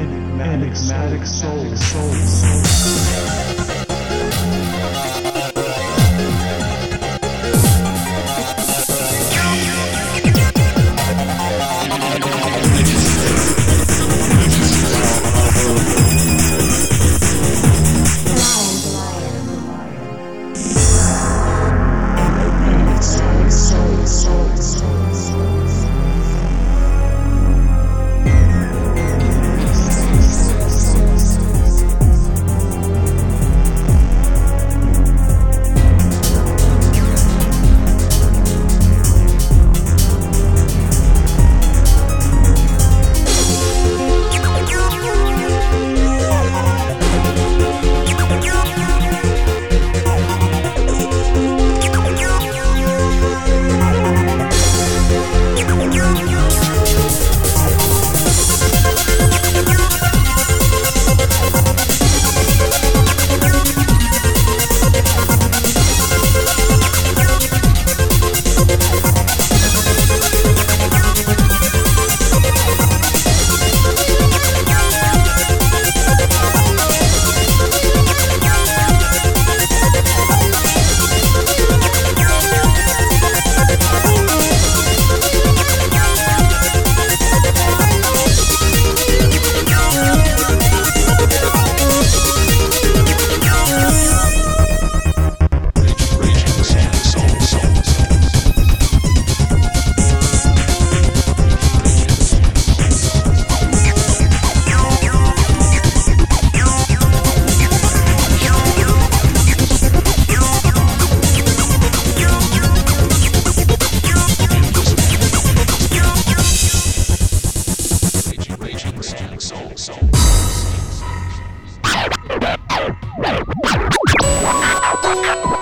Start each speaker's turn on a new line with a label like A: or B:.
A: enigmatic, enigmatic soul. soul. soul.
B: Thank you.